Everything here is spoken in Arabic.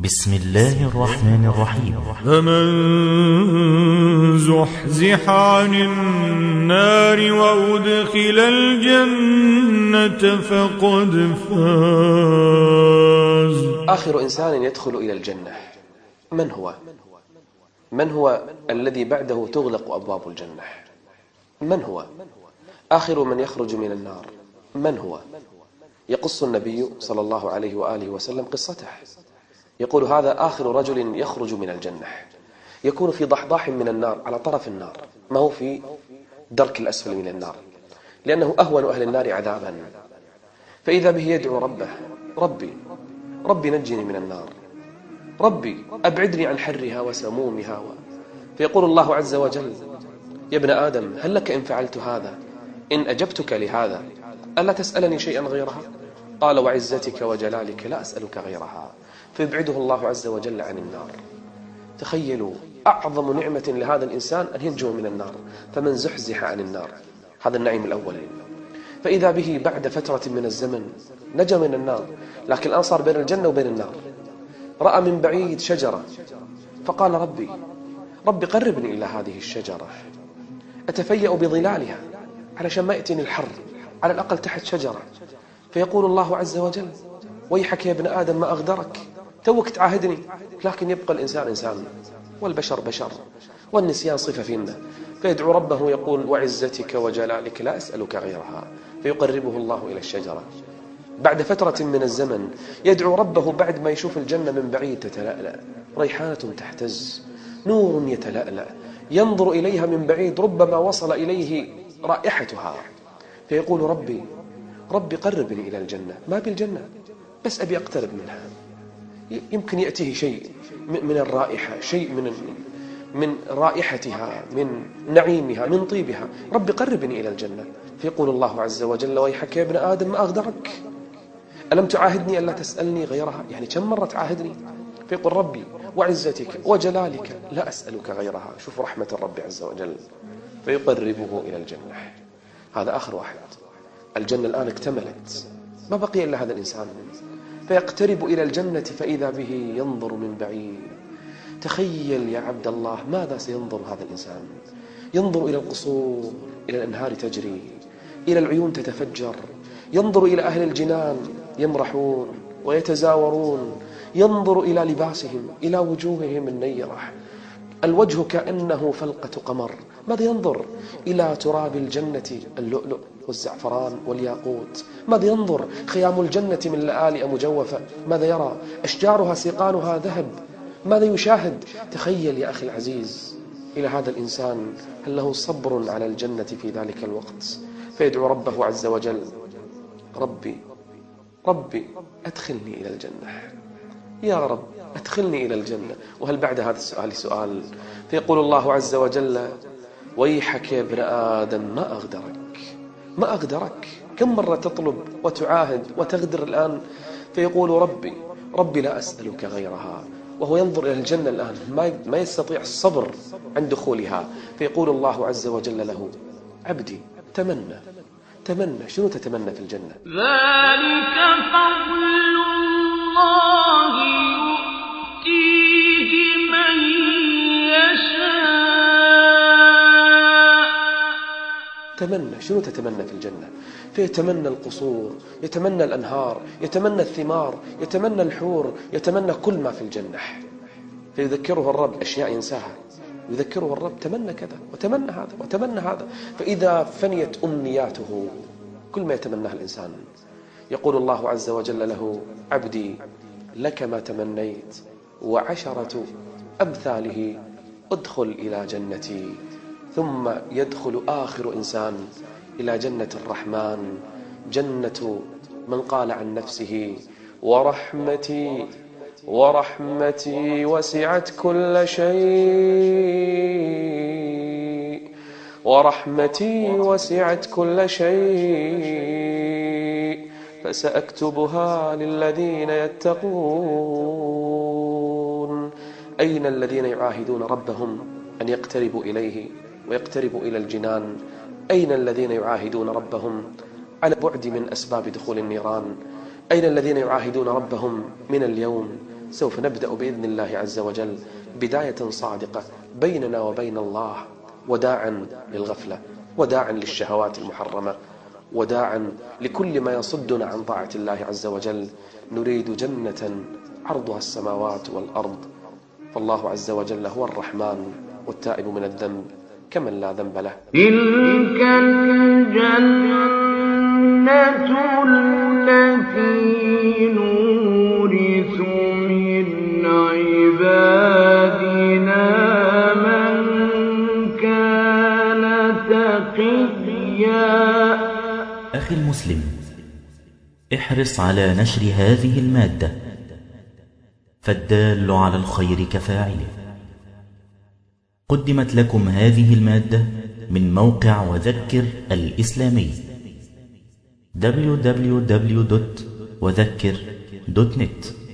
بسم الله الرحمن الرحيم فمن زحزح عن النار وأدخل الجنة فقد فاز آخر إنسان يدخل إلى الجنة من هو؟ من هو الذي بعده تغلق أبواب الجنة؟ من هو؟ آخر من يخرج من النار من هو؟ يقص النبي صلى الله عليه وآله وسلم قصته يقول هذا آخر رجل يخرج من الجنة. يكون في ضحضاح من النار على طرف النار. ما هو في درك الأسفل من النار؟ لأنه أهون أهل النار عذابا. فإذا به يدعو ربه ربي ربي نجني من النار. ربي أبعدني عن حرها وسمومها و... فيقول الله عز وجل يا ابن آدم هل لك إن فعلت هذا؟ إن أجبتك لهذا ألا تسألني شيئا غيرها؟ قال وعزتك وجلالك لا أسألك غيرها. فيبعده الله عز وجل عن النار. تخيلوا أعظم نعمة لهذا الإنسان أن ينجو من النار فمن زحزح عن النار. هذا النعيم الأول. فإذا به بعد فترة من الزمن نجا من النار لكن الآن صار بين الجنة وبين النار. رأى من بعيد شجرة فقال ربي ربي قربني إلى هذه الشجرة. أتفيأ بظلالها علشان ما يأتيني الحر على الأقل تحت شجرة. فيقول الله عز وجل ويحك يا ابن آدم ما أغدرك. توك تعاهدني. لكن يبقى الإنسان إنسان. والبشر بشر. والنسيان صفة فينا فيدعو ربه يقول وعزتك وجلالك لا أسألك غيرها. فيقربه الله إلى الشجرة. بعد فترة من الزمن يدعو ربه بعد ما يشوف الجنة من بعيد تتلألأ. ريحانة تحتز. نور يتلألأ. ينظر إليها من بعيد. ربما وصل إليه رائحتها. فيقول ربي ربي قربني إلى الجنة. ما بالجنة؟ بس أبي أقترب منها. يمكن يأتيه شيء من الرائحة شيء من من رائحتها من نعيمها من طيبها. ربي قربني إلى الجنة. فيقول الله عز وجل ويحك يا ابن آدم ما أغدرك؟ ألم تعاهدني ألا تسألني غيرها؟ يعني كم مرة تعاهدني؟ فيقول ربي وعزتك وجلالك لا أسألك غيرها. شوف رحمة الرب عز وجل. فيقربه إلى الجنة. هذا آخر واحد. الجنة الآن اكتملت. ما بقي إلا هذا الإنسان. فيقترب إلى الجنة فإذا به ينظر من بعيد. تخيل يا عبد الله ماذا سينظر هذا الإنسان؟ ينظر إلى القصور إلى الأنهار تجري إلى العيون تتفجر ينظر إلى أهل الجنان يمرحون ويتزاورون ينظر إلى لباسهم إلى وجوههم النيرة. الوجه كأنه فلقة قمر. ماذا ينظر؟ إلى تراب الجنة اللؤلؤ. والزعفران والياقوت. ماذا ينظر خيام الجنة من لآلئ مجوفة ماذا يرى؟ أشجارها سيقانها ذهب. ماذا يشاهد؟ تخيل يا أخي العزيز إلى هذا الإنسان هل له صبر على الجنة في ذلك الوقت؟ فيدعو ربه عز وجل ربي ربي أدخلني إلى الجنة. يا رب أدخلني إلى الجنة. وهل بعد هذا السؤال سؤال؟ فيقول الله عز وجل ويحك يا ابن آدم ما أغدرك. ما أغدرك. كم مرة تطلب وتعاهد وتغدر الآن؟ فيقول ربي ربي لا أسألك غيرها. وهو ينظر إلى الجنة الآن ما يستطيع الصبر عند دخولها. فيقول الله عز وجل له عبدي تمنى تمنى. شنو تتمنى في الجنة؟ ذلك فضل الله تمنى شنو تتمنى في الجنة؟ فيتمنى القصور يتمنى الأنهار يتمنى الثمار يتمنى الحور يتمنى كل ما في الجنة. فيذكره الرب أشياء ينساها. يذكره الرب تمنى كذا وتمنى هذا وتمنى هذا. فإذا فنيت أمنياته كل ما يتمناه الإنسان. يقول الله عز وجل له عبدي لك ما تمنيت وعشرة أمثاله أدخل إلى جنتي. ثم يدخل آخر إنسان إلى جنة الرحمن جنة من قال عن نفسه ورحمتي ورحمتي وسعت كل شيء ورحمتي وسعت كل شيء فسأكتبها للذين يتقون. أين الذين يعاهدون ربهم أن يقتربوا إليه؟ ويقتربوا إلى الجنان. أين الذين يعاهدون ربهم؟ على بعد من أسباب دخول النيران. أين الذين يعاهدون ربهم من اليوم؟ سوف نبدأ بإذن الله عز وجل بداية صادقة بيننا وبين الله وداعا للغفلة وداعا للشهوات المحرمة وداعا لكل ما يصدنا عن طاعة الله عز وجل. نريد جنة عرضها السماوات والأرض. فالله عز وجل هو الرحمن والتائب من الذنب. كمن لا ذنب له؟ تلك الجنة التي نورث من عبادنا من كان تقيا. أخي المسلم احرص على نشر هذه المادة فالدال على الخير كفاعله. قدمت لكم هذه المادة من موقع وذكر الإسلامي. www.وذكر.net